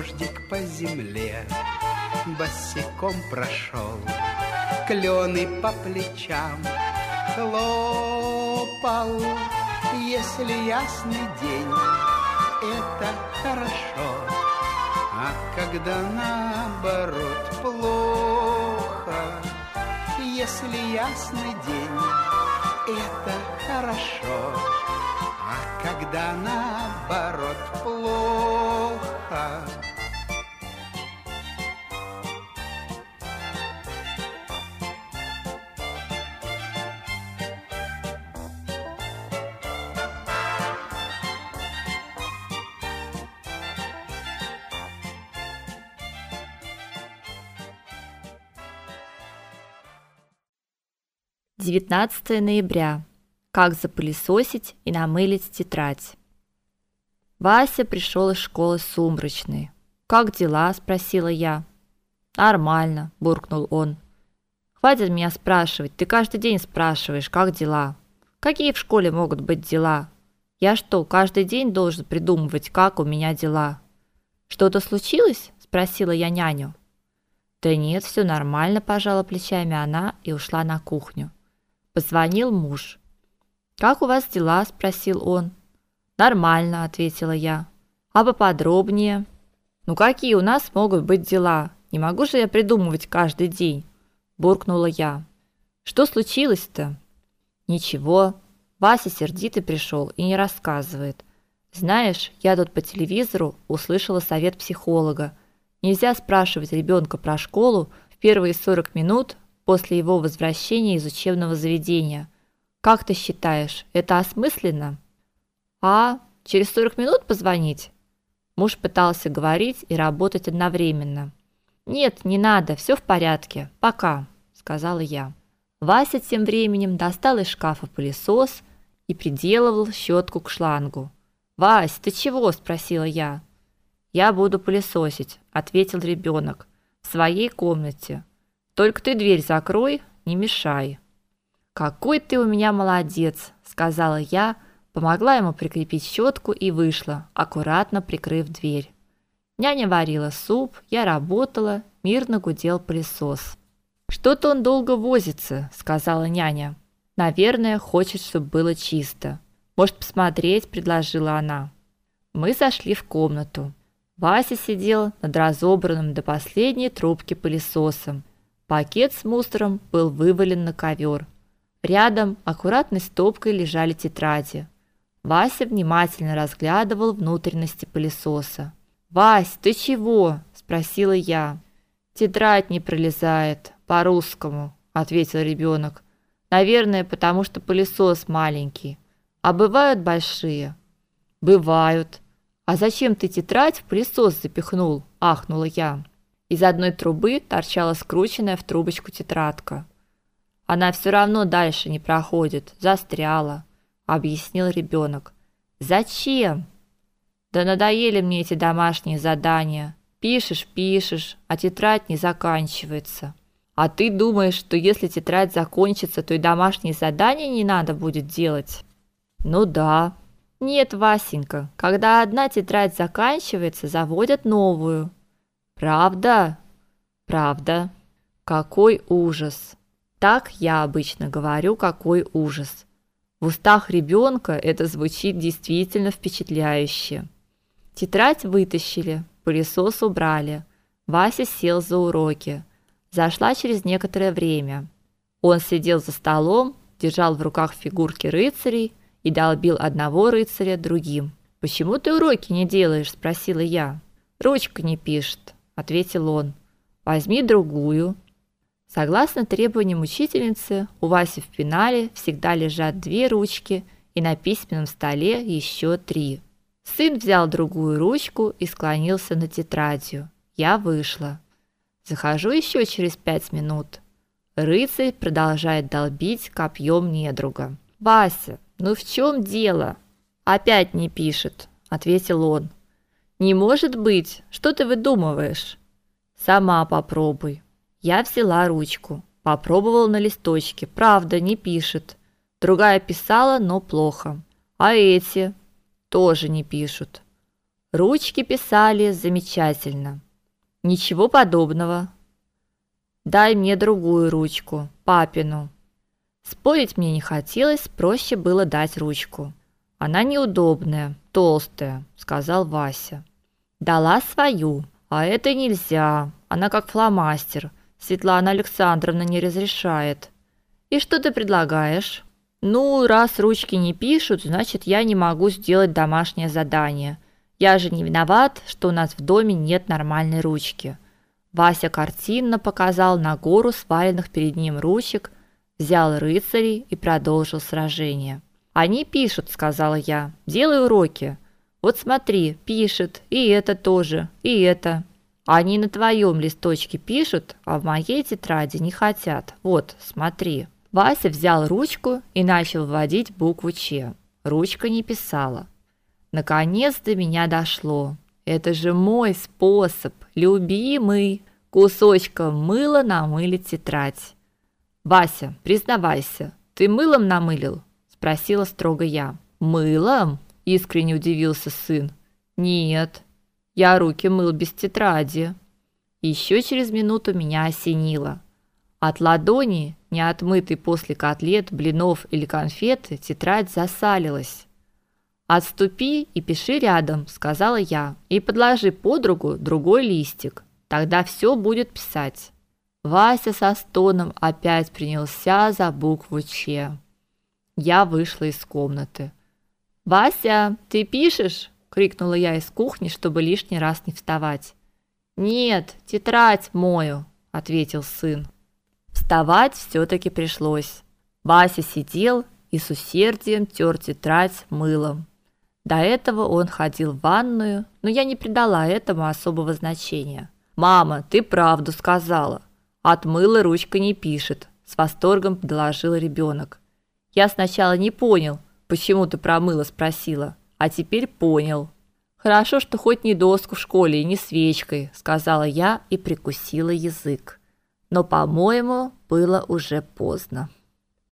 дождик по земле Босиком прошел Клены по плечам Хлопал. Если ясный день Это хорошо А когда наоборот плохо. Если ясный день Это хорошо А когда наоборот плохо Девятнадцатое ноября. Как запылесосить и намылить тетрадь. Вася пришел из школы сумрачный. Как дела? спросила я. Нормально, буркнул он. Хватит меня спрашивать. Ты каждый день спрашиваешь, как дела? Какие в школе могут быть дела? Я что, каждый день должен придумывать, как у меня дела? Что-то случилось? спросила я няню. Да нет, все нормально, пожала плечами она и ушла на кухню. Позвонил муж. Как у вас дела? спросил он. Нормально, ответила я. А поподробнее? Ну какие у нас могут быть дела? Не могу же я придумывать каждый день, буркнула я. Что случилось-то? Ничего. Вася сердитый пришел и не рассказывает. Знаешь, я тут по телевизору услышала совет психолога. Нельзя спрашивать ребенка про школу в первые 40 минут после его возвращения из учебного заведения. Как ты считаешь, это осмысленно? А, через 40 минут позвонить? Муж пытался говорить и работать одновременно. Нет, не надо, все в порядке. Пока, сказала я. Вася тем временем достал из шкафа пылесос и приделывал щетку к шлангу. "Вась, ты чего?" спросила я. "Я буду пылесосить", ответил ребенок. "В своей комнате. Только ты дверь закрой, не мешай. Какой ты у меня молодец, сказала я, помогла ему прикрепить щетку и вышла, аккуратно прикрыв дверь. Няня варила суп, я работала, мирно гудел пылесос. Что-то он долго возится, сказала няня. Наверное, хочет, чтобы было чисто. Может, посмотреть, предложила она. Мы зашли в комнату. Вася сидел над разобранным до последней трубки пылесосом Пакет с мусором был вывален на ковер. Рядом аккуратной стопкой лежали тетради. Вася внимательно разглядывал внутренности пылесоса. "Вась, ты чего?" спросила я. "Тетрадь не пролезает по-русскому", ответил ребенок. "Наверное, потому что пылесос маленький. А бывают большие?" "Бывают. А зачем ты тетрадь в пылесос запихнул?" ахнула я. Из одной трубы торчала скрученная в трубочку тетрадка. Она все равно дальше не проходит, застряла, объяснил ребенок. Зачем? Да надоели мне эти домашние задания. Пишешь, пишешь, а тетрадь не заканчивается. А ты думаешь, что если тетрадь закончится, то и домашние задания не надо будет делать? Ну да. Нет, Васенька, когда одна тетрадь заканчивается, заводят новую. Правда? Правда. Какой ужас. Так я обычно говорю, какой ужас. В устах ребенка это звучит действительно впечатляюще. Тетрадь вытащили, пылесос убрали. Вася сел за уроки. Зашла через некоторое время. Он сидел за столом, держал в руках фигурки рыцарей и долбил одного рыцаря другим. "Почему ты уроки не делаешь?" спросила я. "Ручка не пишет" ответил он. Возьми другую. Согласно требованиям учительницы, у Васи в пенале всегда лежат две ручки и на письменном столе еще три. Сын взял другую ручку и склонился над тетрадью. Я вышла. Захожу еще через пять минут. Рыцарь продолжает долбить копьем недруга. Вася, ну в чем дело? Опять не пишет, ответил он. Не может быть. Что ты выдумываешь? Сама попробуй. Я взяла ручку, попробовал на листочке. Правда, не пишет. Другая писала, но плохо. А эти тоже не пишут. Ручки писали замечательно. Ничего подобного. Дай мне другую ручку, папину. Спорить мне не хотелось, проще было дать ручку. Она неудобная, толстая, сказал Вася. Дала свою, а это нельзя. Она как фломастер. Светлана Александровна не разрешает. И что ты предлагаешь? Ну, раз ручки не пишут, значит, я не могу сделать домашнее задание. Я же не виноват, что у нас в доме нет нормальной ручки. Вася картинно показал на гору сваленных перед ним ручек, взял рыцарей и продолжил сражение. Они пишут, сказала я. Делай уроки. Вот смотри, пишет, и это тоже, и это. Они на твоем листочке пишут, а в моей тетради не хотят. Вот, смотри. Вася взял ручку и начал вводить букву Ч. Ручка не писала. Наконец до меня дошло. Это же мой способ, любимый, кусочком мыла намылить тетрадь. Вася, признавайся, ты мылом намылил? спросила строго я. Мылом? Искренне удивился сын. Нет. Я руки мыл без тетради. Еще через минуту меня осенило. От ладони, не отмытой после котлет, блинов или конфет, тетрадь засалилась. Отступи и пиши рядом, сказала я. И подложи под руку другой листик. Тогда все будет писать. Вася со стоном опять принялся за букву Ч. Я вышла из комнаты. "Вася, ты пишешь?" крикнула я из кухни, чтобы лишний раз не вставать. "Нет, тетрадь мою", ответил сын. Вставать все таки пришлось. Вася сидел и с усердием тер тетрадь мылом. До этого он ходил в ванную, но я не придала этому особого значения. Мама, ты правду сказала. От мыла ручка не пишет, с восторгом доложил ребенок. Я сначала не понял, почему ты про мыло спросила, а теперь понял. Хорошо, что хоть не доску в школе и не свечкой, сказала я и прикусила язык. Но, по-моему, было уже поздно.